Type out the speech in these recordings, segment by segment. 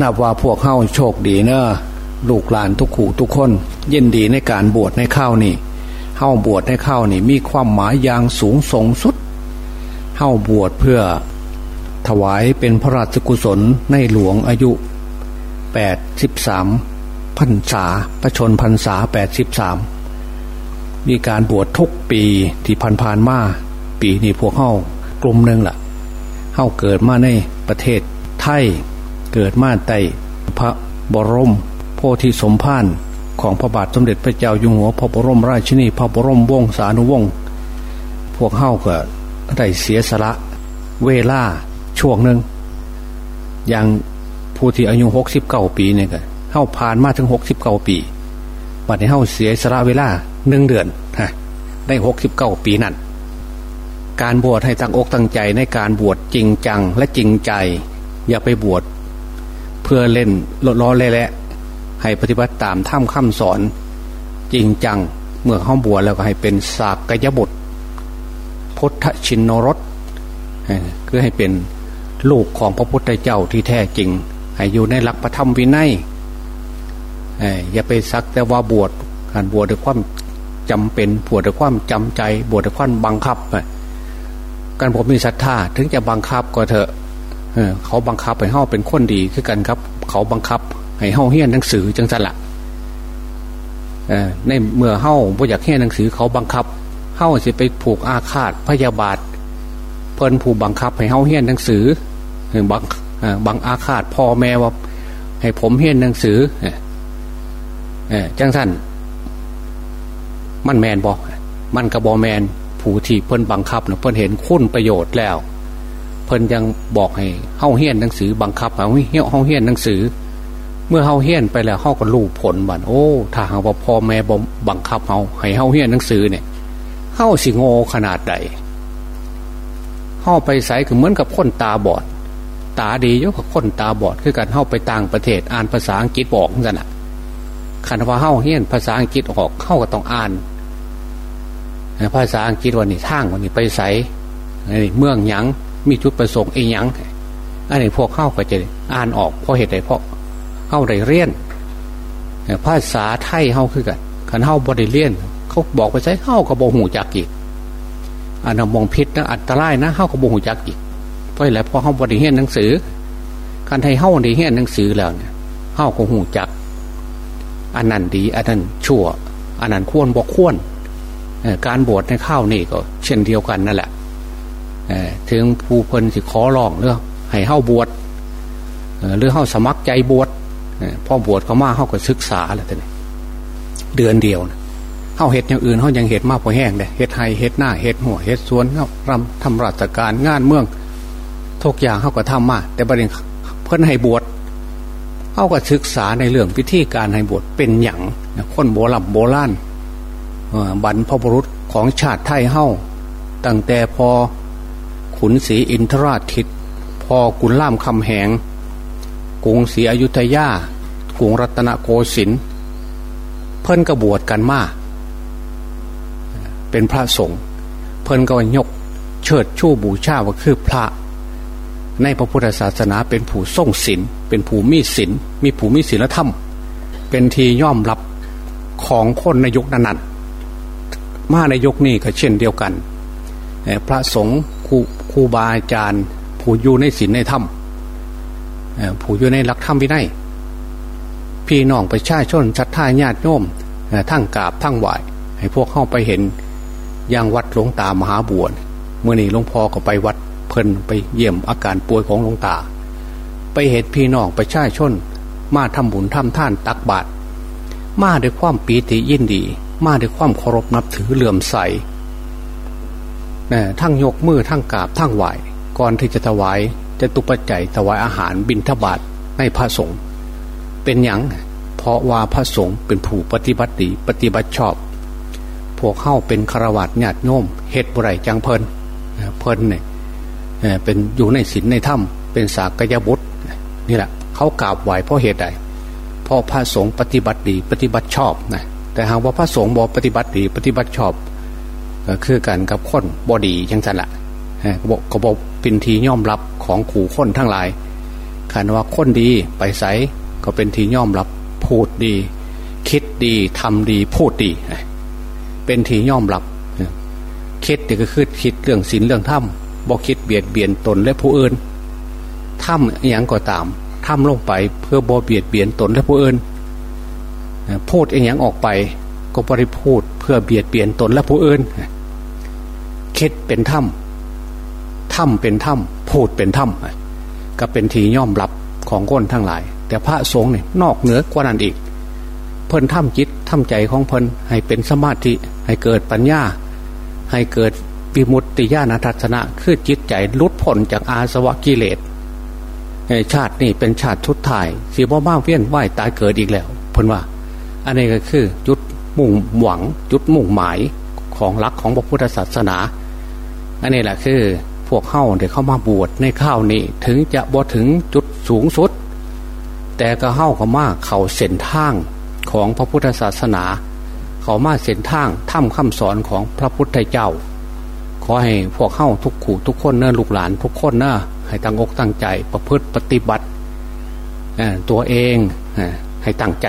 นับว่าพวกเข้าโชคดีเนอะลูกหลานทุกขู่ทุกคนยินดีในการบวชในข้าวนี่เข้าบวชในข้าวนี่มีความหมายอย่างสูงส่งสุดเข้าบวชเพื่อถวายเป็นพระราชกุศลในหลวงอายุแปดสิบสามพรรษาประชนพรรษาแปดสิบสามมีการบวชทุกปีที่ผ่านผ่านมา ปีนี้พวกเข้ากลุ่มหนึ่งละ่ะเข้าเกิดมาในประเทศไทย เกิดมาใต้พระบรมโพธิสมภารของพระบาทสมเด็จพระเจ้าอยู่หัวพระบรมราชินีพระบรมวงศานุวงศ์พวกเข้าก็ได้เสียสละเวลาช่วงหนึ่งอย่างผู้ที่อายุหกสิบเก้าปีเนี่ยก็เข้าผ่านมาถึงหกสิบเก้าปีบัดนี้เข้าเสียสละเวลาหนึ่งเดือนฮะได้หกสิบเก้าปีนั่นการบวชให้ตั้งอกตั้งใจในการบวชจริงจังและจริงใจ อย่าไปบวช พื่อเล่นลดล้อเล่และให้ปฏิบัติตามท่ามข้าสอน จริงจังเมื่อเข้าบวชแล้วก็ให้เป็นสากกยบุตรพุทธชินนรสคือให้เป็นลูกของพระพุทธเจ้าที่แท้จริง ให้อยู่ในหลักพระธรรมวินัยอย่าไปซักแต่ว่าบวชการบวชด้วยความจำเป็นบวชด้วยความจำใจ บวชด้วยความบังคับการผมมีศรัทธาถึงจะบังคับก็เถอะ เขาบังคับให้เฮาเป็นคนดีคือกันครับ เขาบังคับให้เฮาเฮียนหนังสือจังสันละในเมื่อเฮาบ่อยากเฮียนหนังสือ เขาบังคับเฮาสิไปผูกอาฆาตพยาบาท เพิ่นผู้บังคับให้เฮาเฮียนหนังสือบังบังอาฆาตพ่อแม่ว่า ให้ผมเฮียนหนังสือจังสั้นมันแมนบอกมันกระบอแมนผู้ที่เพิ่นบังคับเนะเพิ่นเห็นคุณประโยชน์แล้ว เพิ่นยังบอกให้เฮาเฮียนหนังสือบังคับเอาเฮียเฮาเฮียนหนังสือ เมื่อเฮาเฮียนไปแล้วเฮาก็รู้ผลบันโอ้ ถ้าหากว่าพ่อแม่บบังคับเฮาให้เฮาเฮียนหนังสือเนี่ยเฮาสิงโง่ขนาดใดเฮาไปใส่ก็เหมือนกับคนตาบอด ตาดียกกับคนตาบอดคือการเฮาไปต่างประเทศอ่านภาษาอังกฤษบอกกันอะคันว่าเฮาเฮียนภาษาอังกฤษออกเข้าก็ต้องอ่านภาษาอังกฤษวันนี้ทางวันนี้ไปใส่เมืองยัง มีจุดประสงค์เองยังอันนี้พวกเข้าก็จะอ่านออกเพราะเหตุใดเพราะเข้าได้เรียนภาษาไทยเข้าคือกันขันเข้าบริเลียนเขาบอกไปใช้เข้ากับโบหูจักอีกอันนั้นมองพิษนะอันตรายนะเข้ากับโบหูจักอีกเพราะอะไรเพราะเข้าบริเลียนหนังสือการไทยเข้าบริเลียนหนังสือแล้วเนี่ยเข้ากับหูจักอันนั้นดีอันนั้นชั่วอันนั้นควรบอกควรการบวชในข้าวนี่ก็ เช่นเดียวกันนั่นแหละ ถึงผู้คนสิขอร้องเรื่องให้เข้าบวชหรือเข้าสมัครใจบวชพ่อบวชเขามาเข้าก็ศึกษาแล้วแต่นี่เดือนเดียวเข้าเห็ดอย่างอื่นเขายังเห็ดมากพอแห้งเลยเห็ดไฮเห็ดหน้าเห็ดหัวเห็ดสวนเข้ารำทำราชการงานเมืองทุกอย่างเข้าก็ทำมา แต่ประเด็นเพื่อนให้บวชเข้าก็ศึกษาในเรื่องพิธีการให้บวชเป็นอย่างคนโบราณโบราณบรรพบุรุษของชาติไทยเฮ้าตั้งแต่พอ ขุนศรีอินทราทิตพอกุลล่ามคำแหงกรุงศรีอยุธยากรุงรัตนโกสินทร์เพิ่นกระบวชกันมาเป็นพระสงฆ์เพิ่นก็ยกเชิดชู้บูชาว่าคือพระ ในพระพุทธศาสนาเป็นผู้ทรงศีลเป็นผู้มีศีลมีผู้มีศีลธรรม เป็นทีย่อมรับของคนในยุคนั้นมาในยกนี้ก็เช่นเดียวกัน พระสงฆ์ ครูบาอาจารย์ผู้อยู่ในศีลในธรรมผู้อยู่ในหลักธรรมวินัยพี่น้องไปชาชนชัดท่าญาติโยมทั้งกราบทั้งไหวให้พวกเข้าไปเห็นย่างวัดหลวงตามหาบวชเมื่อนี้หลวงพ่อก็ไปวัดเพิ่นไปเยี่ยมอาการป่วยของหลวงตา ไปเห็นพี่น้องไปชาชน มาทำบุญทำท่านตักบาตรมาด้วยความปีติยินดี มาด้วยความเคารพนับถือเหลื่อมใส ทั้งยกมือทั้งกราบทั้งไหวก่อนที่จะถวายจะตุปัจจัยถวายอาหารบิณฑบาตให้พระสงฆ์เป็นอย่างเพราะว่าพระสงฆ์เป็นผู้ปฏิบัติดีปฏิบัติชอบ พวกเข้าเป็นคารวะญาติโยมเหตุบุไรจังเพลินเพลินเนี่ยเป็นอยู่ในศีลในถ้ำเป็นสากยบุตรนี่แหละเขากราบไหวเพราะเหตุใดเพราะพระสงฆ์ปฏิบัติดีปฏิบัติชอบนะแต่หากว่าพระสงฆ์บอกปฏิบัติดีปฏิบัติชอบ ก็คือกันกับคนบอดียังสันละก็บอกก็บอกเป็นทีย่อมรับของขู่คนทั้งหลายขันว่าคนดีไปใสก็เป็นทีย่อมรับพูดดี คิดดีทำดีพูดดี เป็นทีย่อมรับคิดก็คือคิดเรื่องศีลเรื่องธรรมบอกคิดเบียดเบียนตนและผู้อื่นทำอย่างก็ตามทำลงไปเพื่อบอเบียดเบียนตนและผู้อื่นพูดอย่างออกไป ก็บริพูดเพื่อเบียดเบียนตนและผู้อื่น คิดเป็นถ้ำถ้ำเป็นถ้ำพูดเป็นถ้ำก็เป็นทีย่อมรับของคนทั้งหลาย แต่พระสงฆ์เนี่ยนอกเหนือกว่านั้นอีก เพิ่นถ้ำจิตถ้ำใจของเพิ่นให้เป็นสมาธิให้เกิดปัญญา ให้เกิดวิมุตติญาณทัศนะ คือจิตใจลุดพ้นจากอาสวะกิเลสชาตินี่เป็นชาติทุดท้ายสีบ่มาเวียนไหวตายเกิดอีกแล้วเพิ่นว่า อันนี้ก็คือจุดมุ่งหวังจุดมุ่งหมาย ของหลักของพระพุทธศาสนาอันนี้แหละคือพวกเข้าเดี๋ยวเข้ามาบวชในข้าวนี้ถึงจะบ่ถึงจุดสูงสุด แต่ก็เข้าก็มาเข่าเส้นทางของพระพุทธศาสนา เขามาเส้นทางถ้ำคำสอนของพระพุทธเจ้า ขอให้พวกเข้าทุกขู่ทุกคนเน้อลูกหลานทุกคนเน้อให้ตั้งอกตั้งใจประพฤติปฏิบัติตัวเองให้ตั้งใจ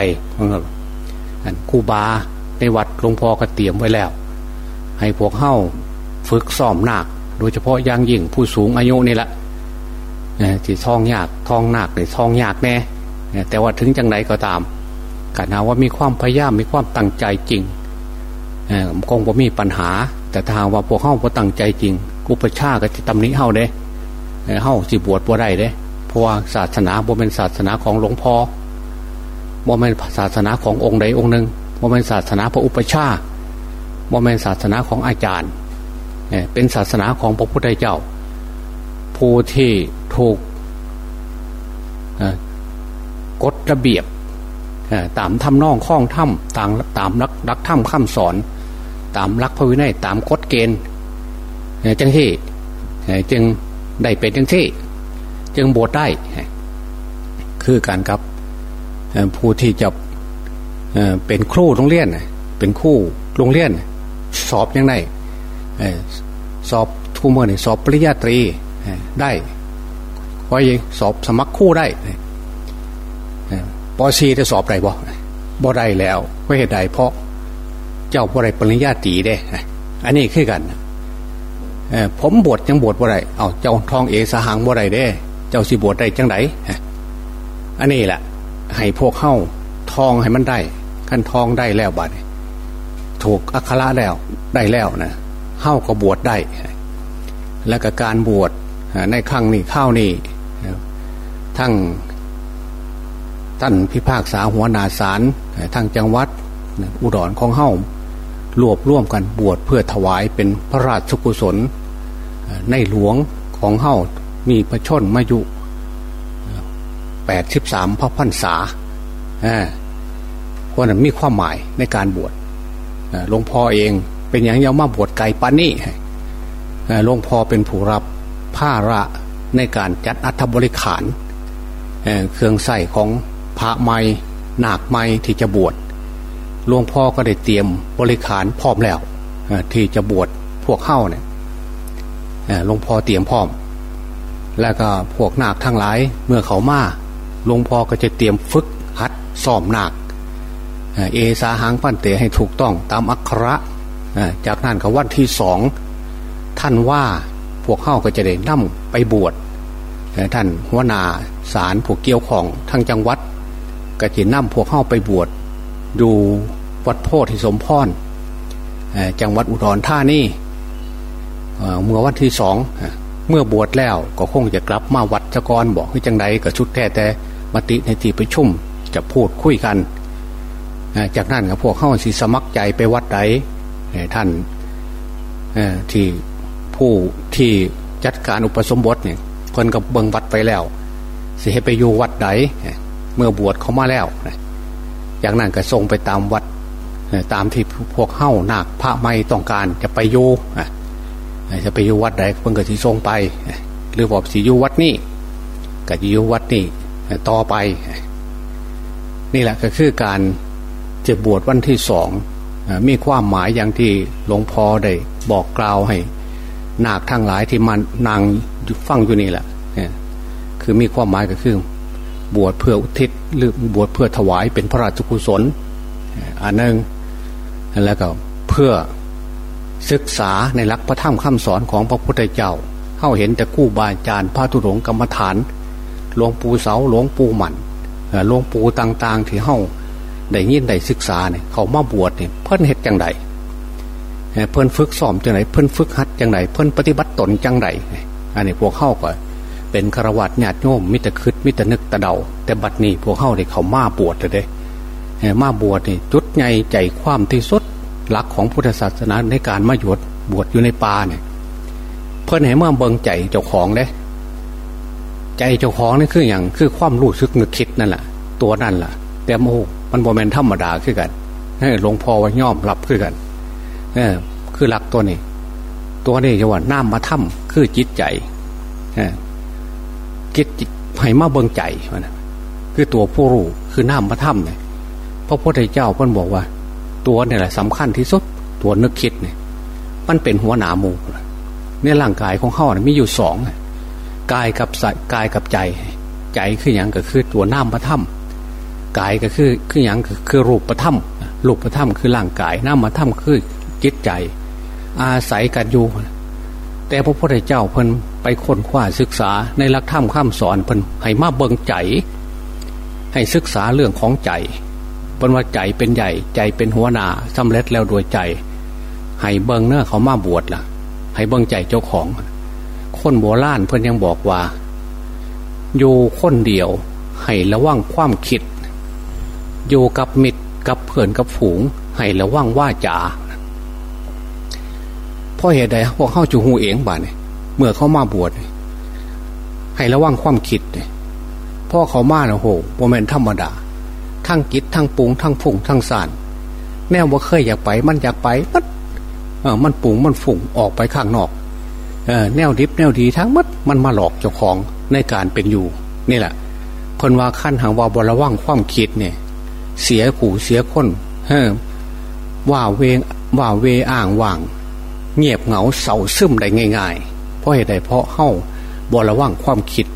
คูบาในวัดหลวงพ่อก็เตรียมไว้แล้ว ให้พวกเข้าฝึกซ้อมหนักโดยเฉพาะย่างยิ่งผู้สูงอายุนี่แหละที่ท้องยากท้องหนักในท้องยากแน่แต่ว่าถึงจังไหนก็ตามกันนาว่ามีความพยายามมีความตั้งใจจริงคงบ่มีปัญหา แต่ถ้าว่าพวกเข้าพอตั้งใจจริงกุปชาก็จะตำหนิเข้าเด้เฮ้าสิบวชบ่ได้เด้เพราะว่าศาสนาบ่เป็นศาสนาของหลวงพ่อบ่เป็นศาสนาขององค์ใดองค์หนึ่งบ่เป็นศาสนาพระอุปชา บ่เป็นศาสนาของอาจารย์เป็นศาสนาของพระพุทธเจ้า ผู้ที่ถูกกฎระเบียบตามทำนองข้องถ้ำตามตามรักรักถ้ำข้ามสอน ตามรักพระวินัยตามกฎเกณฑ์จังที่จึงได้เป็นจังที่ จึงบวชได้ คือการครับผู้ที่จะเป็นครูโรงเรียนเป็นคู่โรงเรียน สอบยังไงสอบทูเมอร์นี่สอบปริญญาตรีได้ไว้สอบสมัครคู่ได้ปอซีจะสอบได้บ่บ่ได้แล้วไม่เหตุใดเพราะเจ้าบ่ได้ปริญญาตรีเด้ อันนี้คือกันผมบวชยังบวชบ่ได้เอาเจ้าทองเอสหังบ่ได้เด้ เจ้าสิบวชได้จังไหนอันนี้แหละให้พวกเข้าทองให้มันได้ขั้นทองได้แล้วบัด ถูกอัคระแล้วได้แล้วนะเข้าก็บวชได้ แล้วก็การบวชในครั้งนี้ข้าวนี้ทั้งท่านพิพากษาหัวนาสารทางจังหวัดอุดรของเฮ้ารวบร่วมกันบวชเพื่อถวายเป็นพระราชกุศล ในหลวงของเฮ้ามีพระชนมายุแปดสิบสามพระพันษาเพราะนั้นมีความหมายในการบวช หลวงพ่อเองเป็นอย่างยามาบวชไก่ปานนี่หลวงพ่อเป็นผู้รับผ้าระในการจัดอัฐบริขารเครื่องใส่ของพระไม้นาคไม้ที่จะบวชหลวงพ่อก็ได้เตรียมบริขารพร้อมแล้วที่จะบวชพวกเข้าเนี่ยหลวงพ่อเตรียมพร้อม แล้วก็พวกนาคทั้งหลายเมื่อเขามาหลวงพ่อก็จะเตรียมฝึกหัดซ้อมนาค เอสาหางปั้นเตให้ถูกต้องตามอักขระจากนั้นก็วันที่สองท่านว่าพวกเข้าก็จะได้นั่มไปบวชท่านหัวนาสารพวกเกี่ยวของทั้งจังหวัดก็จะนั่มพวกเข้าไปบวชดูวัดโพธิสมพรจังหวัดอุดรธานีเมื่อวันที่สองเมื่อบวชแล้วก็คงจะกลับมาวัดจกรบอกให้จังไดกับชุดแท้แต่มติในที่ประชุมจะพูดคุยกัน จากนั้นกับพวกเข้าสิสมัครใจไปวัดใดท่านที่ผู้ที่จัดการอุปสมบทเนี่ยเพิ่นกับเบิงวัดไปแล้ว สิให้ไปอยู่วัดใดเมื่อบวชเขามาแล้วอย่างนั้นก็ส่งไปตามวัดตามที่พวกเข้านาคพระไม่ต้องการจะไปอยู่จะไปอยู่วัดใดเพิ่งก็สิส่งไป หรือบอกสิอยู่วัดนี้ก็จะอยู่วัดนี้ต่อไป นี่แหละก็คือการ จะบวชวันที่สองมีความหมายอย่างที่หลวงพ่อได้บอกกล่าวให้นาคทั้งหลายที่มันนางฟังอยู่นี่แหละคือมีความหมายก็คือบวชเพื่ออุทิศหรือบวชเพื่อถวายเป็นพระราชกุศลอันนึงแล้วก็เพื่อศึกษาในหลักพระธรรมคำสอนของพระพุทธเจ้าเข้าเห็นแต่กู้บาอาจารย์พระธุรงกรรมฐานหลวงปู่เสาหลวงปู่หมันหลวงปู่ต่าง ๆ ที่เข้า ได้ยินได้ศึกษาเนี่ยเขามาบวชเนี่ยเพิ่นเหตุจังไดเพิ่นฝึกซ้อมจังไดเพิ่นฝึกหัดจังไดเพิ่นปฏิบัติตนจังไดอันนี้พวกเข้าก็เป็นฆรวาสญาติโยมมิตรคืดมิตรนึกตะเดา แต่บัดนี้พวกเข้าเนี่ยเขามาบวชเลยเด้มาบวชนี่จุดใหญ่ใจความที่สุดหลักของพุทธศาสนาในการมาหยวดบวชอยู่ในป่าเนี่ยเพื่อนให้เมื่อเบิงใจเจ้าของเลยใจเจ้าของนี่คืออย่างคือความรู้สึกนึกคิดนั่นแหละตัวนั่นแหละแต่โม มันโมเมนธรรมดาขึ้นกันหลวงพ่อว่าย่อมรับขึ้นกันเออคือหลักตัวนี้ ตัวนี้จะว่าน้ามาถ้ำคือจิตใจคิดให้มาเบิงใจมันคือตัวผู้รู้คือน้ามาถ้ำเนี่ยพระพุทธเจ้าพิ่นบอกว่า ตัวนี่แหละสำคัญที่สุดตัวนึกคิดเนี่ย มันเป็นหัวหนามูในร่างกายของเขาเนี่ยมีอยู่สองกายกับกายกับใจ ใจคืออย่างก็คือตัวน้ามาถ้ำ กายก็คือคืออย่างคือรูปประถ้ำรูปประถ้ำคือร่างกายน้ามาถ้ำคือจิตใจ อาศัยกันอยู่ แต่พระพุทธเจ้าเพิ่นไปค้นคว้าศึกษาในหลักธรรมข้ามสอนเพิ่นให้มาเบิงใจ ให้ศึกษาเรื่องของใจเป็นว่าใจเป็นใหญ่ใจเป็นหัวหน้าสำเร็จแล้วโดยใจ ให้เบิงเนื้อเขามาบวชล่ะ ให้เบิงใจเจ้าของ คนโบราณเพื่นยังบอกว่า อยู่คนเดียวให้ระวังความคิด อยู่กับมิตรกับเพื่อนกับฝูง ให้ระวังว่าจ่าเพราะเหตุใดพวกเข้าจูหูเองบ้านเนี่ยเมื่อเขามาบวชให้ระวังความคิดพ่อเขามาเนี่ยโหโมเมนธรรมดา ทั้งกิจทั้งปุงทั้งฝุ่งทั้งสารแนวว่าเคยอยากไป มันอยากไปมัดเออมันปุงมันฝุ่งออกไปข้างนอกเออแนวดิบแนวดีทั้งมัดมันมาหลอกเจ้าของในการเป็นอยู่ นี่แหละคนว่าขั้นหางว่าบรว่างความคิดเนี่ย เสียขู่เสียคนเฮ้ว่าเวงว่าเวอ่างว่าง เงียบเหงาเศร้าซึมได้ง่าย ๆ เพราะเหตุใดเพราะเฮ้าบรว่างความคิด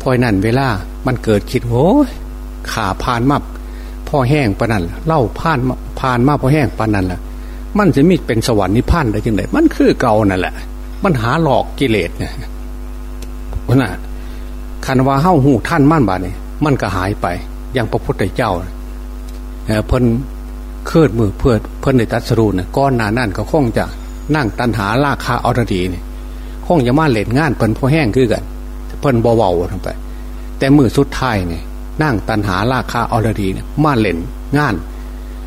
พราะนั้นเวลามันเกิดคิดโอ้ขาพานมาพ่อแห้งปานันเล่าพานพานมาพ่อแห้งปานันล่ะ มันจะมีเป็นสวรรค์นิพพานได้ยังไงมันคือเก่านั่นแหละ มันหาหลอกกิเลสเนี่ยเพราะน่ะคันว่าเฮ้าหูท่านมั่นบาเนี่ยมันก็หายไปอย่างพระพุทธเจ้า เพิ่นเคลื่อนมือเพื่อเพิ่นในตัสรูนก้อนหนานั่นก็คงจะนั่งตันหาราคาอรดีเนี่ยคงจะมาเล่นงานเพิ่นพอแห้งคือกัน เพิ่นเบาๆทั้งไป แต่มือสุดท้ายเนี่ยนั่งตันหาราคาอรดีเนี่ยมาเล่นงาน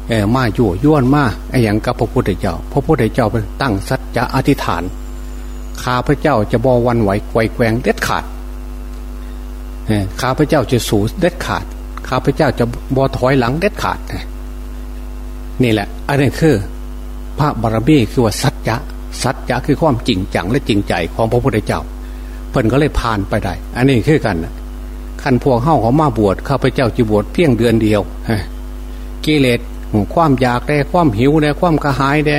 เออมาอยู่ย้วนมาไอ้อย่างกับพระพุทธเจ้า พระพุทธเจ้าเป็นตั้งสัจจะอธิษฐานข้าพระเจ้าจะบอวันไหวไกวแกวงเด็ดขาดข้าพระเจ้าจะสูเด็ดขาด ข้าพเจ้าจะบอถอยหลังเด็ดขาดนี่แหละ อันนี้คือ พระบารมีคือว่าสัจจะสัจจะคือความจริงจังและจริงใจของพระพุทธเจ้าเพิ่นก็เลยผ่านไปได้ อันนี้คือกันขันพวกเข้าเขามาบวชข้าพเจ้าจะบวชเพียงเดือนเดียวกิเลสความอยากได้ความหิวได้ความกระหายได้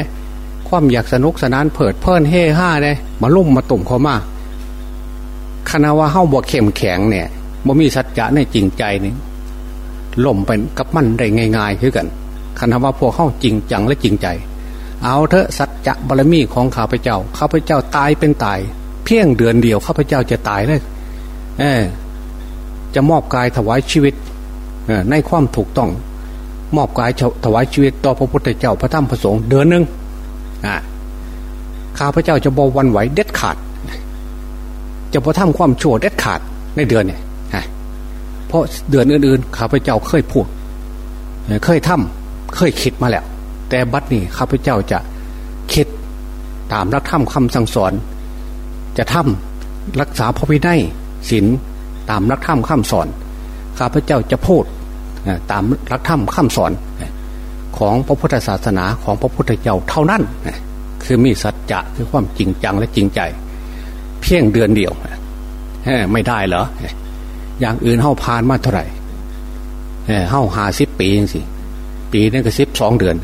ความอยากสนุกสนานเผิดเพลินเฮ่ห้าได้มาลุ่มมาตุ่มเขามาคณะว่าเข้าบวชเข้มแข็งเนี่ยบ่มีสัจจะในจริงใจนี่ ล่มเป็นกับมันได้ง่ายๆคือกันคัณะว่าพวกเข้าจริงจังและจริงใจ เอาเถอะสัจจะบารมีของข้าพเจ้าข้าพเจ้าตายเป็นตาย เพียงเดือนเดียวข้าพเจ้าจะตายเลยเออจะมอบกายถวายชีวิตในความถูกต้อง มอบกายถวายชีวิตต่อพระพุทธเจ้าพระธรรมพระสงฆ์เดือนหนึ่งข้าพเจ้าจะบววันไหวเด็ดขาด จะพระทำความชั่วเด็ดขาดในเดือนเนี่ย เพราะเดือนอื่นๆข้าพเจ้าเคยพูดเคยทำเคยคิดมาแล้ว แต่บัดนี้ข้าพเจ้าจะคิดตามรักธรรมคำสั่งสอน จะทำรักษาพระวินัยศีลตามรักธรรมข้าสอน ข้าพเจ้าจะพูดตามรักธรรมข้าสอน ของพระพุทธศาสนาของพระพุทธเจ้าเท่านั้น คือมีสัจจะคือความจริงจังและจริงใจ เพียงเดือนเดียวไม่ได้เหรอ อย่างอื่นเฮ้าพานมาเท่าไหร่เฮ้าหาสิบปีสิ ปีนั่นก็สิบสองเดือน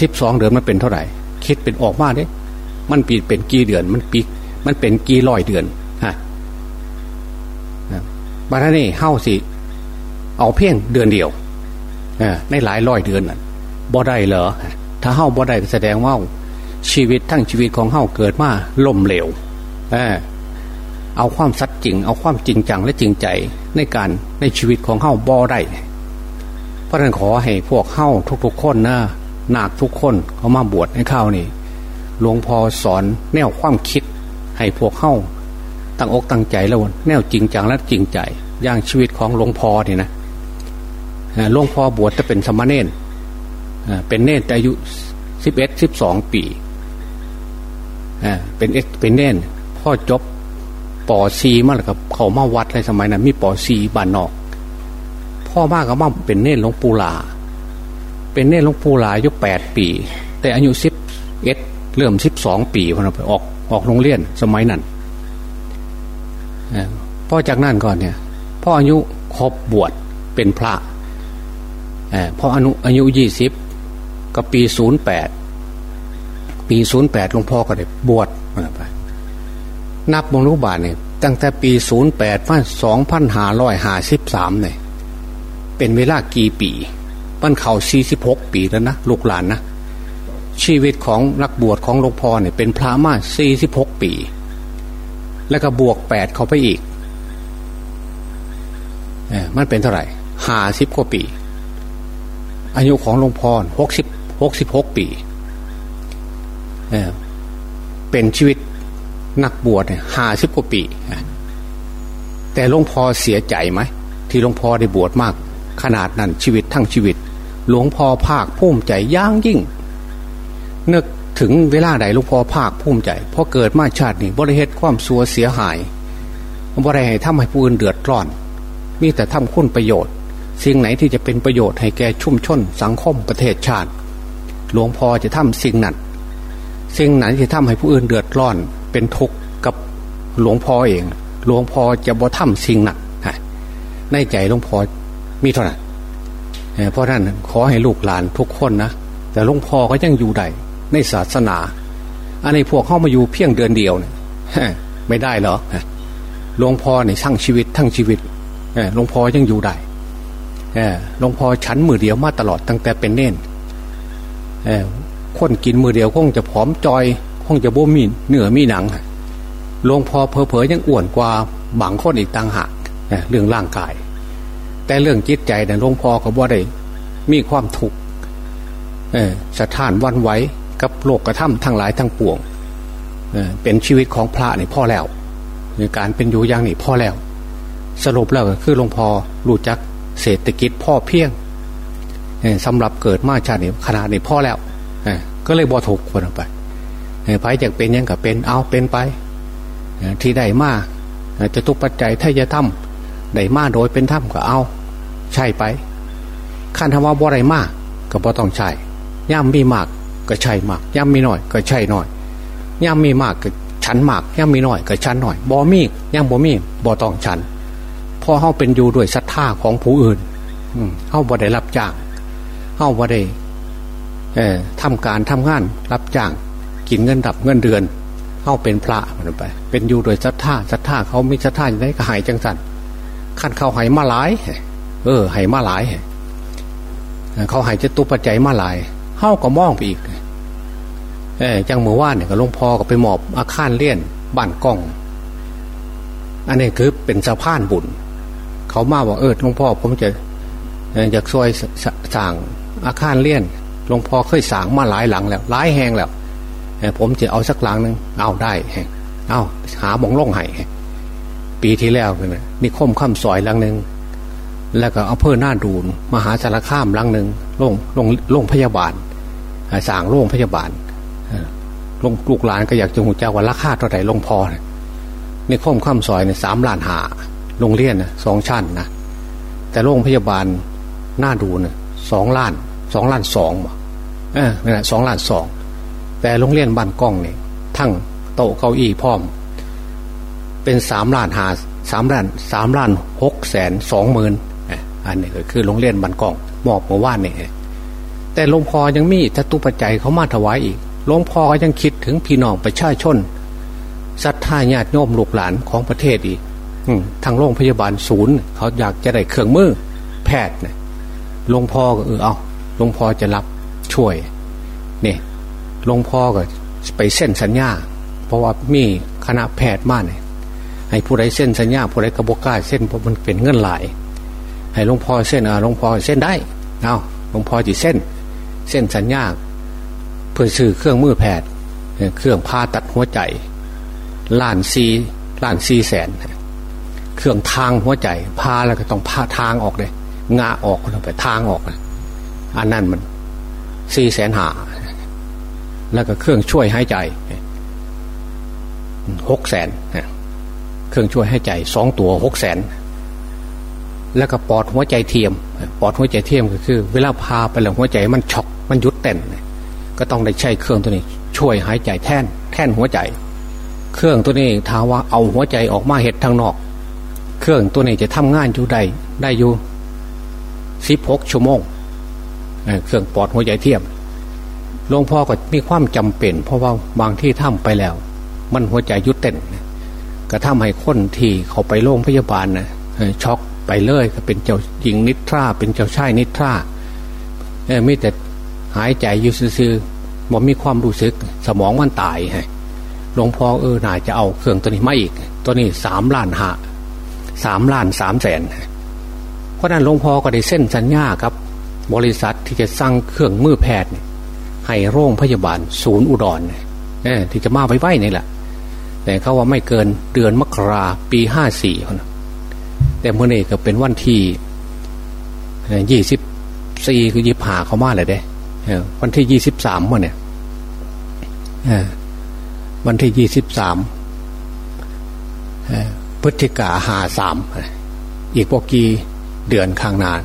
สิบสองเดือนมันเป็นเท่าไหร่ คิดเป็นออกมาเนี่ยมันปีเป็นกี่เดือน มันปีมันเป็นกี่ร้อยเดือนฮะบาทนี่เฮ้าสิ เอาเพียงเดือนเดียวในหลายร้อยเดือนน่ะบ่ได้เหรอถ้าเฮ้าบ่ได้แสดงว่าชีวิตทั้งชีวิตของเฮ้าเกิดมาล่มเหลว เอาความสัตย์จริง เอาความจริงจังและจริงใจในการในชีวิตของเฮ้าบ่ได้พราะนั้นขอให้พวกเฮ้าทุกๆคนนะหนักทุกคนเขามาบวชให้เข้านี่หลวงพ่อสอนแนวความคิด ให้พวกเข้าตั้งอกตั้งใจแล้วแนวจริงจังและจริงใจ อย่างชีวิตของหลวงพ่อนี่นะหลวงพ่อบวชจะเป็นสมณเณรเป็นเณรอายุสิบเอ็ดสิบสองปีเป็นเอ็กเป็นเณรพ่อจบ ปอซีมาแล้วกับเขามาวัดในสมัยนั้นมีปอซีบ้านนอก พ่อมากก็มาเป็นเณรหลวงปู่ลา เป็นเนรหลวงปู่หลายอายุแปดปี แต่อายุสิบเอ็ดเริ่มสิบสองปีพอไปออกออกโรงเรียนสมัยนั้นพ่อจากนั้นก่อนเนี่ย พ่ออายุครบบวชเป็นพระพ่ออนุอายุยี่สิบก็ปีศูนย์แปดปีศูนย์แปดหลวงพ่อก็ได้บวชไป นับมงรุบาลเนี่ยตั้งแต่ปีศูนย์แปดมาสองพันห้าร้อยห้าสิบสามเนี่ยเป็นเวลากี่ปีมันเข่าสี่สิบหกปีแล้วนะลูกหลานนะชีวิตของนักบวชของหลวงพ่อเนี่ยเป็นพระมาสี่สิบหกปี แล้วก็บวกแปดเข้าไปอีกเอมันเป็นเท่าไหร่ห้าสิบกว่าปี อายุของหลวงพ่อหกสิบหกสิบหกปีเอเป็นชีวิต นักบวชเนี่ยห้าสิบกว่าปี แต่หลวงพ่อเสียใจไหม ที่หลวงพ่อได้บวชมาก ขนาดนั้นชีวิตทั้งชีวิต หลวงพ่อภาคภูมิใจย่างยิ่ง นึกถึงเวลาใดหลวงพ่อภาคภูมิใจพอเกิดมาชาตินี้บริเหตุความสัวเสียหายบริให้ทำให้ผู้อื่นเดือดร้อน มีแต่ทำคุณประโยชน์สิ่งไหนที่จะเป็นประโยชน์ให้แก่ชุ่มชน สังคมประเทศชาติ หลวงพ่อจะทำสิ่งนั้น สิ่งไหนที่ทำให้ผู้อื่นเดือดร้อน เป็นทุกข์กับหลวงพ่อเอง หลวงพ่อจะบ่ทำสิ่งนั้นในใจหลวงพ่อมีเท่านั้นเพราะนั้นขอให้ลูกหลานทุกคนนะแต่หลวงพ่อก็ยังอยู่ได้ในศาสนา อันนี้พวกเข้ามาอยู่เพียงเดือนเดียวเนี่ยไม่ได้เหรอหลวงพ่อเนี่ยช่างชีวิตทั้งชีวิตหลวงพ่อยังอยู่ได้หลวงพ่อฉันมือเดียวมาตลอดตั้งแต่เป็นเน่นคนกินมือเดียวคงจะผอมจอย งจะบ่มีเนื้อมีหนังหลวงพ่อเพอๆยังอ้วนกว่าบางคนอีกต่างหากเรื่องร่างกาย แต่เรื่องจิตใจเนี่ยหลวงพ่อก็บ่ได้มีความถูกสถานวันไว้กับโลกกระทำทั้งหลายทั้งปวงเเป็นชีวิตของพระนี่พ่อแล้วในการเป็นอยู่อย่างนี่พ่อแล้ว สรุปแล้วก็คือหลวงพ่อรู้จักเศรษฐกิจพ่อเพียงสำหรับเกิดมาชาตินี้ขนาดนี้พ่อแล้วก็เลยบอถูกคนไป ไปจากเป็นยังกับเป็นเอาเป็นไปที่ได้มาจะตุกปัจจัยถ้าจะทำได้มาโดยเป็นถ้ำก็เอา ใช่ไปขั้นทำว่าบ่ไรมากก็บ่ต้องใช่ย่ำมีมากก็ใช่มากย่ำมีน้อยก็ใช่น้อยย่ำมีมากก็ชั้นมากย่ำมีน้อยก็ชั้นน้อยบ่มีย่ำบ่มีบ่ต้องชั้นพอเขาเป็นอยู่ด้วยศรัทธาของผู้อื่นเขาบ่ได้รับจ้างเขาบ่ได้ทำการทำงานรับจ้าง กินเงินดับเงินเดือน เข้าเป็นพระมันไป เป็นอยู่โดยศรัทธาศรัทธาเขามีศรัทธาอย่างไรก็หายจังสันขั้นเขาหายมาหลาย เออให้มาหลาย เขาให้จะตุปัจจัยมาหลายเฮ้าก็มองไปอีกเออจังเมื่อวานเนี่ยก็หลวงพ่อก็ไปมอบอาคารเลี่ยนบ้านกล้อง อันนี้คือเป็นสะพานบุญ เขามาบอกเออหลวงพ่อผมจะอยากซอยสั่งอาคารเลี่ยนหลวงพ่อเคยสั่งมาหลายหลังแล้วหลายแหงแล้ว ผมจะเอาสักหลังหนึ่งเอาได้เอาหาบองล่องไห้ปีที่แล้วเนี่ยนี่คมข้ามซอยหลังหนึ่งแล้วก็เอาเพื่อหน้าดูนมหาสารข้ามลังหนึ่งโรงโรงโรงพยาบาลสร้างโรงพยาบาลลงลูกหลานก็อยากจะหูเจ้าว่าราคาเท่าไหร่ลงพอในข้อมข้ามซอยเนี่ยสามล้านหาโรงเรียนนะสองชั้นนะแต่โรงพยาบาลหน้าดูนะสองล้านสองล้านสองเออนี่แหละสองล้านสอง แต่โรงเรียนบ้านกล้องเนี่ยทั้งโต๊ะเก้าอี้พร้อม เป็นสามล้านหาสามล้านสามล้านหกแสนสองหมื่นอันนี้ก็คือโรงเรียนบันกล้องมอบมาว่านเนี่ยแต่หลวงพ่อยังมีทัตุปัจจัยเขามาถวายอีกหลวงพ่อยังคิดถึงพี่น้องประชาชนศรัทธาญาติโยมลูกหลานของประเทศอีกทางโรงพยาบาลศูนย์ เขาอยากจะได้เครื่องมือ แพทย์เนี่ยหลวงพ่อก็เออเอาหลวงพ่อจะรับช่วย เนี่ย หลวงพ่อก็ไปเส้นสัญญา เพราะว่ามีคณะแพทย์มาเนี่ยให้ผู้ใดเส้นสัญญาผู้ใดกระบอกกล้าเส้นเพราะมันเป็นเงื่อนหลายให้หลวงพ่อเส้นอ่าหลวงพ่อเส้นได้เอาหลวงพ่อจีเส้น เส้นสัญญาเพื่อซื้อเครื่องมือแพทย์เครื่องผ่าตัดหัวใจล้านซีล้านซีแสน เครื่องทางหัวใจพาแล้วก็ต้องพาทางออกเลยงาออกไปทางออกนะอันนั้นมันสี่แสนหา แล้วก็เครื่องช่วยหายใจหกแสนเครื่องช่วยหายใจสองตัวหกแสนแล้วก็ปอดหัวใจเทียม ปอดหัวใจเทียมก็คือ เวลาพาไปแล้วหัวใจมันช็อกมันยุดเต้นก็ต้องได้ใช้เครื่องตัวนี้ ช่วยหายใจแท่นแท่นหัวใจ เครื่องตัวนี้ท้าว่าเอาหัวใจออกมาเห็ดทางนอก เครื่องตัวนี้จะทำงานอยู่ได้ได้อยู่สิบหกชั่วโมงเครื่องปอดหัวใจเทียม หลวงพ่อก็มีความจำเป็น เพราะว่าบางที่ทำไปแล้ว มันหัวใจยุดเต้นก็ทำให้คนที่เขาไปโรงพยาบาลนะช็อกไปเลยก็เป็นเจ้าหญิงนิทรา เป็นเจ้าชายนิทราไม่แต่หายใจอยู่ซื่อๆบ่มีความรู้สึก สมองมันตายฮะหลวงพ่อเออน่าจะเอาเครื่องตัวนี้มาอีก ตัวนี้สามล้านหาสามล้านสามแสนเพราะนั้นหลวงพ่อก็ได้เส้นสัญญาครับ บริษัทที่จะสร้างเครื่องมือแพทย์ ให้โรงพยาบาล ศูนย์อุดรเนี่ยที่จะมาไว้ไว้นี่แหละ แต่เขาว่าไม่เกินเดือนมกราปีห้าสี่คนแต่เมื่อนี้ก็เป็นวันที่ยี่สิบสี่คือยิบหาเขามาเลยเด้วันที่ยี่สิบสามวันเนี่ยวันที่ยี่สิบสามพฤศจิกาหาสามอีกพวกกีเดือนข้างนาน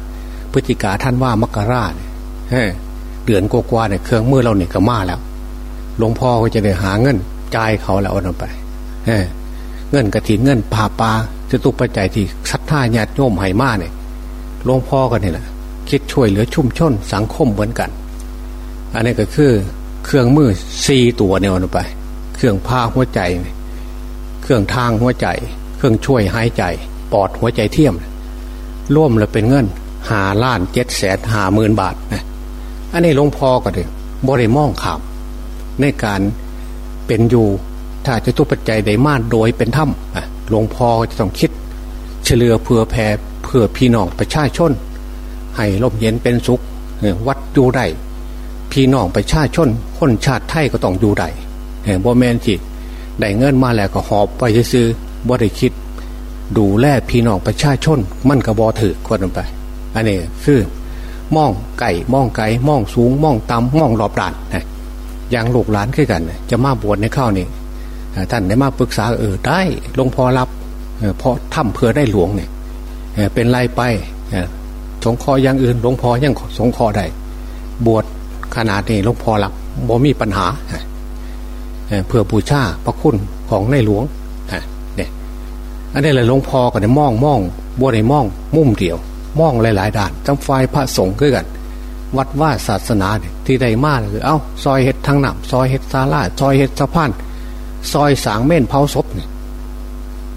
พฤศจิกาท่านว่ามกราเนี่ย เดือนกว่าเนี่ยเครื่องมือเราเนี่ยก็มาแล้วหลวงพ่อก็จะได้หาเงินจ่ายเขาแล้วเอาไปเงินกระถินเงินปาปลาจะตุปัจจัยที่ศรัทธาญาติโยมไหมาเนี่ยหลวงพ่อกันนี่แหละคิดช่วยเหลือชุ่มชนสังคมเหมือนกัน อันนี้ก็คือเครื่องมือซีตัวเนี่ยเอาไป เครื่องพาหัวใจ เครื่องทางหัวใจ เครื่องช่วยหายใจ ปอดหัวใจเทียมร่วมแล้วเป็นเงินหาล้านเจ็ดแสนหาหมื่นบาทนะ อันนี้หลวงพ่อก็เลยบริมองขามในการเป็นอยู่ถ้าจะตุปัจจัยใดมากโดยเป็นถ้ำหลวงพ่อจะต้องคิด เฉลือเผื่อแผ่เพื่อพี่น้องประชาชน ให้ลมเย็นเป็นสุขวัดอยู่ได้พี่น้องประชาชนคนชาติไทยก็ต้องอยู่ได้บ่แมนจิตได้เงินมาแล้วก็หอบไปซื้อบ่ได้คิด ดูแลพี่น้องประชาชน มันก็บอถือคนไป อันนี้คือ มองไก่มองไก่มองสูงมองต่ำมองรอบด่านนะอย่างลูกหลานขึ้นกัน จะมาบวชในข้าวนี่ท่านได้มาปรึกษาเออได้หลวงพ่อรับเพราะทำเพื่อได้หลวงเนี่ยเป็นไรไปสงคออย่างอื่นหลวงพ่อยังสงคอได้บวชขนาดนี้หลวงพ่อรับบ่มีปัญหาเพื่อบูชาพระคุณของในหลวงเนี่ยอันนี้แหละหลวงพ่อก็ได้มองมองบัวในมอง มุ่มเดียว มองหลาย ๆ ด่านทั้งไฟพระสงฆ์ด้วยกัน วัดว่าศาสนาเนี่ยที่ใดมากคือเอา้าซอยเห็ดทางหนับซอยเห็ดซาลาซอยเห็ดสะพานซอยสางเม่นเผาศพเนี่ย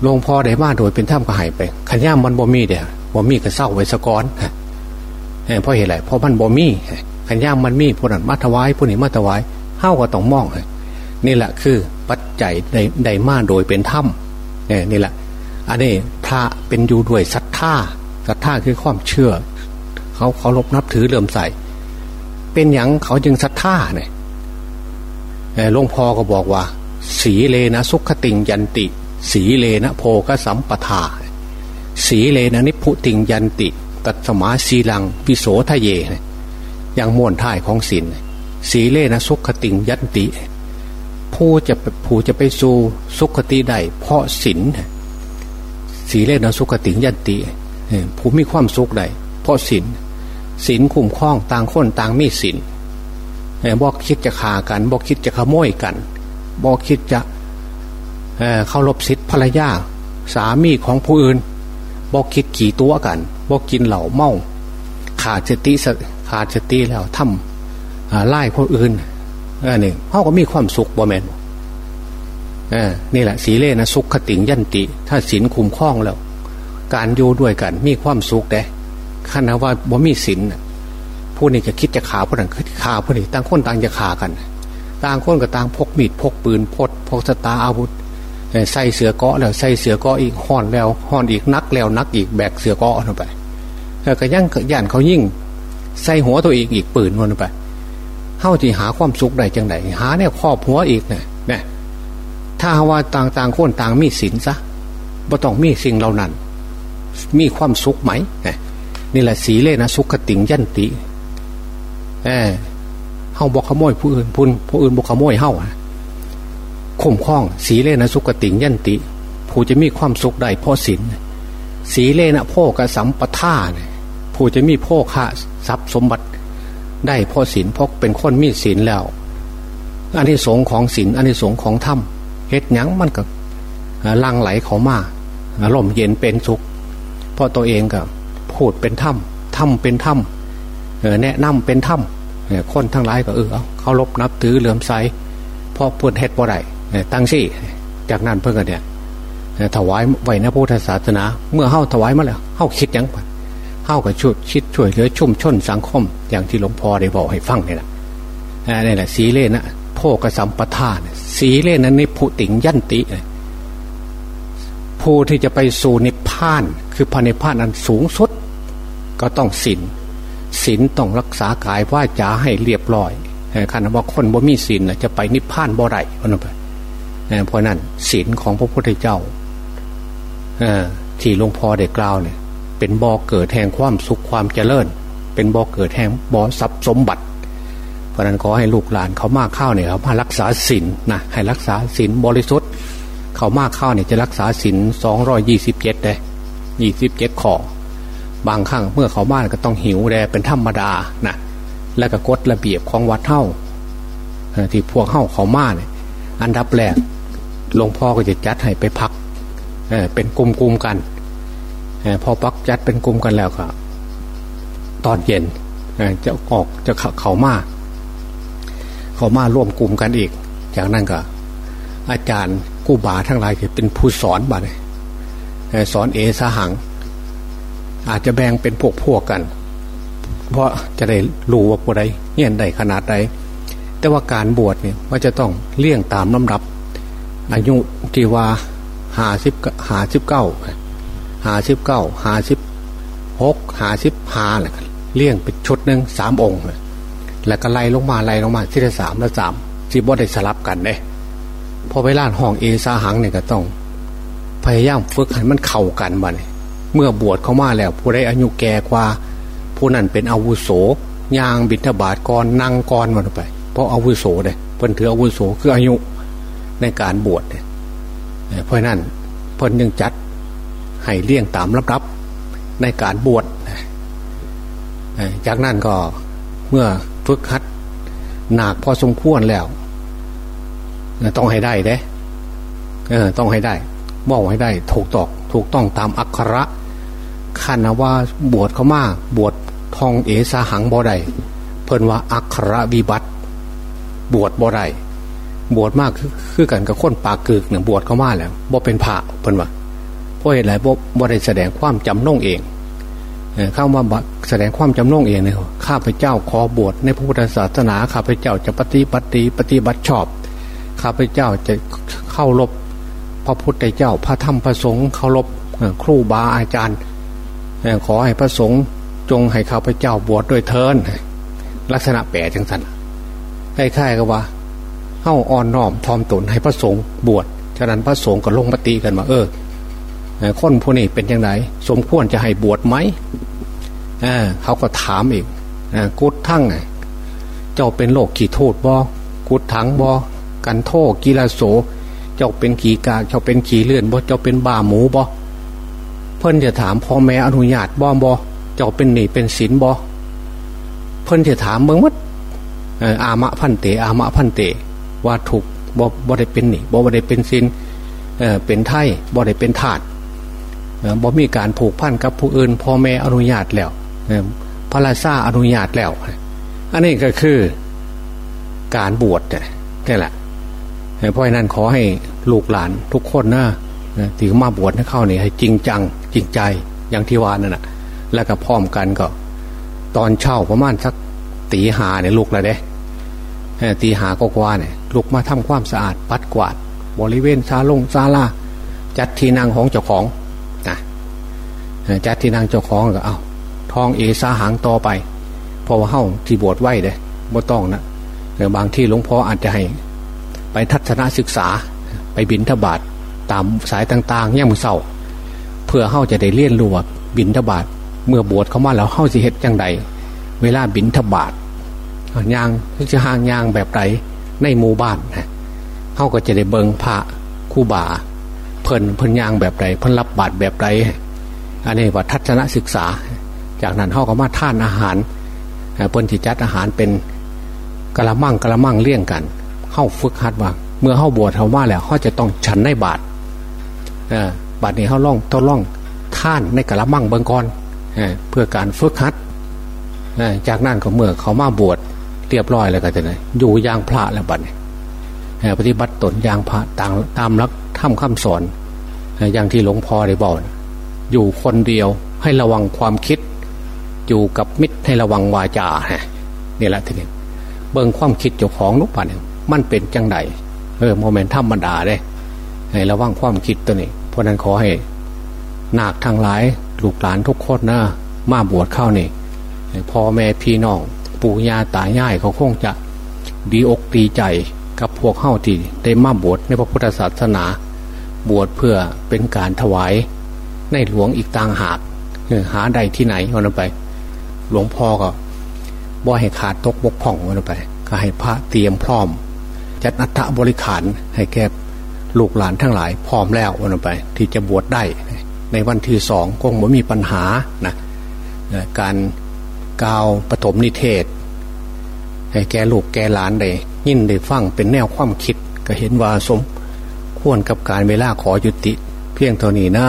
หลวงพ่อได้มาโดยเป็นถ้ำก็หายไปขันย่ามมันบ่มีเดียวบ่มีก็เศร้าไว้สะก้อนเพราะเหตุไรเพราะมันบ่มีขันย่ามมันมีผู้นั้นมาถวายผู้นี้มาถวายเฮ้าก็ต้องมองนี่แหละคือปัจจัยได้ได้มาโดยเป็นถ้ำนี่แหละ อันนี้พระเป็นอยู่ด้วยศรัทธา ศรัทธาคือความเชื่อ เขาเขารบนับถือเลื่อมใสเป็นอย่างเขาจึงศรัทธาเนี่ยหลวงพ่อก็บอกว่า สีเลนะสุขติงยันติ สีเลนะโพกสัมปทา สีเลนะนิพุติงยันติตัสมาสีลังพิโสทะเยอย่างม่วนท่ายของศีลสีเลนะสุขติงยันติ ผู้จะผู้จะไปสู่สุขติได้เพราะศีลสีเลนะสุขติงยันติ ผู้มีความสุขได้เพราะศีลศีลคุ้มครองต่างคนต่างมีศีลบอกคิดจะฆ่ากันบอกคิดจะขโมยกันบอกคิดจะเข้ารบสิทธิภรรยาสามีของผู้อื่นบอกคิดขี่ตัวกันบอกกินเหล่าเมาขาดสติขาดสติแล้วทำไล่ผู้อื่นอันนี้เขาก็มีความสุขบ่แมนนี่แหละสีเลนะสุขคติงยันติ ถ้าศีลคุ้มครองแล้ว การอยู่ด้วยกัน มีความสุขเด้ขณะว่าบ่มีศีลผู้นี้จะคิดจะขาผู้นั้นขาผู้นี้ต่างคนต่างจะขากัน ต่างคนก็ต่างพกมีดพกปืนพกพกสตาอาวุธใส่เสือเกาะแล้วใส่เสือเกาะอีกห่อนแล้วห่อนอีกนักแล้วนักอีกแบกเสือเกาะลงไปแล้วก็ยั่งย่านเขายิ่งใส่หัวตัวเองอีกปืนลงไปเท่าที่หาความสุขได้จังไหนหาเนี่ยครอบหัวอีกเนี่ยเนี่ยถ้าว่าต่างต่างคนต่างมีศีลซะบ่ต้องมีสิ่งเหล่านั้น มีความสุขไหมนี่แหละสีเลนะสุขติงยันติเออเฮาบอกขโมยผู้อื่นผู้ผู้อื่นบอกขโมยเฮาข่มข้อง สีเลนะสุขติงยันติ ผู้จะมีความสุขได้เพราะศีลสีเลนะพ่อกระสัมปทาเนี่ยผู้จะมีพ่อค่าทรัพย์สมบัติได้เพราะศีลเพราะเป็นคนมีศีลแล้วอันที่สงของศีลอันที่สงของธรรมเฮ็ดยั้งมันกับลังไหลเขามาอารมณ์เย็นเป็นสุข เพราะตัวเองกับพูดเป็นธรรมธรรมเป็นธรรมแนะนำเป็นธรรมคนทั้งหลายก็เออเขารบนับถือเหลื่อมใสพอพูดเฮ็ดบ่ได้ตั้งสี่จากนั้นเพื่อนกันเนี่ยถวายไว้ในพุทธศาสนา เมื่อเข้าถวายมาแล้วเข้าคิดยังเข้ากับช่วยคิดช่วยเหลือชุ่มชนสังคม อย่างที่หลวงพ่อได้บอกให้ฟังนี่แหละนี่แหละสีเลนะโพกสัมปทานสีเลนั้นนิพุติงยันติ ผู้ที่จะไปสู่นิพพาน คือพระนิพพานอันสูงสุด ก็ต้องศีลศีลต้องรักษากายว่าจาให้เรียบร้อยขณะว่าคนบ่มีศีลจะไปนิพพานบ่ได้เพราะนั้นศีลของพระพุทธเจ้าที่หลวงพ่อได้กล่าวเนี่ยเป็นบ่อเกิดแห่งความสุขความเจริญ เป็นบ่อเกิดแห่งบ่อทรัพย์สมบัติ เพราะนั้นขอให้ลูกหลานเขามากข้าวเนี่ยเขามารักษาศีลนะให้รักษาศีลบริสุทธิ์เขามากข้าวเนี่ยจะรักษาศีลสองรอยี่สิบเจ็ดเลย ยี่สิบเจ็ดข้อบางครั้งเมื่อเขาบ้านก็ต้องหิวแดเป็นธรรมดานะแล้วก็กฎระเบียบของวัดเท่าที่พวกเข้าเขามาเนี่ยอันดับแรกหลวงพ่อก็จะจัดให้ไปพักเป็นกลุ่มๆกันพอปักจัดเป็นกลุ่มกันแล้วก็ตอนเย็นจะออกจะเขามาเขามาร่วมกลุ่มกันอีก จากนั้นก็ อาจารย์กู้บาทั้งหลายเป็นผู้สอนบาเลย สอนเอสหัง อาจจะแบ่งเป็นพวกพวกกัน เพราะจะได้รู้ว่าผู้ใดเงี้ยใดขนาดใดแต่ว่าการบวชเนี่ยว่าจะต้องเลี่ยงตามลำรับ อายุที่ว่าหาสิบหาสิบเก้าหาสิบเก้าหาสิบหกหาสิบหาแหละเลี่ยงเป็นชุดหนึ่งสามองค์แล้วก็ไล่ลงมาไล่ลงมาที่ละสามละสามที่บ่ได้สลับกันเลยพอไปล่านห้องเอซาหังเนี่ยก็ต้อง พยายามฝึกให้มันเข้ากันบ้านี่เมื่อบวชเข้ามาแล้ว ผู้ใดอายุแก่กว่า ผู้นั้นเป็นอาวุโสยางบิณฑบาตกรนั่งกรมันไป เพราะอาวุโสเลยเพิ่นถืออาวุโสคืออายุในการบวชเนี่ยเพราะนั้นเพิ่นยังจัดให้เลี่ยงตามรับรับในการบวชจากนั้นก็เมื่อฝึกหัดหนักพอสมควรแล้วต้องให้ได้เด้ต้องให้ได้ บอกให้ได้ถูกตอกถูกต้องตามอักขระขันว่าบวชเขามาบวชทองเอสาหังบ่ได้เพิ่นว่าอักขระวิบัติ บวชบ่ได้บวชมากคือกันกับคนปากกึกเนี่ยบวชเขามาแล้วบ่เป็นพระเพิ่นว่าเพราะเหตุไรบ่บ่ได้แสดงความจำนงเองเข้ามาแสดงความจำนงเองเนี่ยข้าพเจ้าขอบวชในพระพุทธศาสนาข้าพเจ้าจะปฏิบัติปฏิบัติชอบข้าพเจ้าจะเข้ารบ พระพุทธเจ้าพระธรรมพระสงฆ์เคารพครูบาอาจารย์ ขอให้พระสงฆ์จงให้ข้าพเจ้าบวชด้วยเทินลักษณะแปลจังสันคล้ายๆกับว่าเข้าอ่อนน้อมทอมตนให้พระสงฆ์บวชฉะนั้นพระสงฆ์ก็ลงมติกันว่าเออคนผู้นี้เป็นยังไงสมควรจะให้บวชไหมเขาก็ถามอีกกุดทั้งเจ้าเป็นโรคขี่โทษบอกุดถังบอกันโทษกีฬาโส เจ้าเป็นขี่กาเจ้าเป็นขี่เลื่อนบ่เจ้าเป็นบาหมูบ่เพิ่นจะถามพ่อแม่อนุญาตบ่บ่เจ้าเป็นหนีเป็นศีลบ่เพิ่นจะถามเมืองวัดอามะพันเตอามะพันเตว่าถูกบ่บ่ได้เป็นหนีบ่บ่ได้เป็นศีลเป็นไทยบ่ได้เป็นทาสบ่มีการผูกพันกับผู้อื่นพ่อแม่อนุญาตแล้วพระราชาอนุญาตแล้ว อันนี้ก็คือการบวชนี่แหละ เพราะนั้นขอให้ลูกหลานทุกคนนะถือมาบวชให้เข้านี่ให้จริงจัง จริงใจอย่างที่วานั่นแหะแล้วก็พร้อมกันก็ ตอนเช่าประมาณสักตีหาเนี่ยลูกละเด้ตีหาก็กว่าเนี่ยลูกมาทำความสะอาดปัดกวาด บริเวณซาลงซาลาจัดที่นั่งของเจ้าของนะจัดที่นั่งเจ้าของก็เอาทองเอซาหางต่อไปพราะว่าเฮ้าที่บวชไหวเด้บ่ต้องนะบางที่หลวงพ่ออาจจะให้ ไปทัศนศึกษาไปบินทบาทตามสายต่างๆย่งมือเศร้าเพื่อเฮ้าจะได้เลี่ยนรู้ว่าบินทบาทเมื่อบวชเข้ามาแล้วเฮ้าสิเหตุจังใดเวลาบินทบาทยางจะห่างยางแบบไรในหมู่บ้านนะเฮ้าก็จะได้เบิงพระคู่บ่าเพิ่นเพิ่นยางแบบไรเพิ่นรับบาตรแบบไรอันนี้ว่าทัศนศึกษา จากนั้นเฮ้าก็มาท่านอาหารเพิ่นที่จัดอาหารเป็นกะละมังกะละมังเลี่ยงกัน เข้าฝึกหัดว่า เมื่อเข้าบวชเขาว่าแล้วเขาจะต้องฉันในบาทบาทนี้เขาล่องต้องล่องท่านในกะละมังเบิงกอนเพื่อการฝึกหัดจากนั้นก็เมื่อเขามาบวชเรียบร้อยแล้วก็จะไหนอยู่ยางพระแล้วบัดนี้ปฏิบัติตนยางพระตามตามรักถ้ำข้ามสอนอย่างที่หลวงพ่อได้บอกอยู่คนเดียวให้ระวังความคิด อยู่กับมิตรให้ระวังวาจานี่แหละทีนี้เบิ่งความคิดเจ้าของนุปัน มันเป็นจังไดเออโมเมนต์ธรรมดาได้ให้ระวังความคิดตัวนี้ เพราะนั้นขอให้นาคทางหลายลูกหลานทุกคนนะมาบวชเข้านี่พ่อแม่พี่น้องปู่ย่าตายายเขาคงจะดีอกดีใจกับพวกเข้าที่ได้มาบวชในพระพุทธศาสนา บวชเพื่อเป็นการถวายในหลวงอีกต่างหากหาใดที่ไหนเอาไป หลวงพ่อก็บ่ให้ขาดตกบกพ่องเอาไป ก็ให้พระเตรียมพร้อม จัดอัฐบริขารให้แก่ลูกหลานทั้งหลาย พร้อมแล้วเอาไป ที่จะบวชได้ ในวันที่สองคงไม่มีปัญหานะการกาวปฐมนิเทศ ให้แก่ลูกแก่หลานได้ยินได้ฟังเป็นแนวความคิด ก็เห็นว่าสมควรกับการเวลาขอยุติ เพียงเท่านี้นะ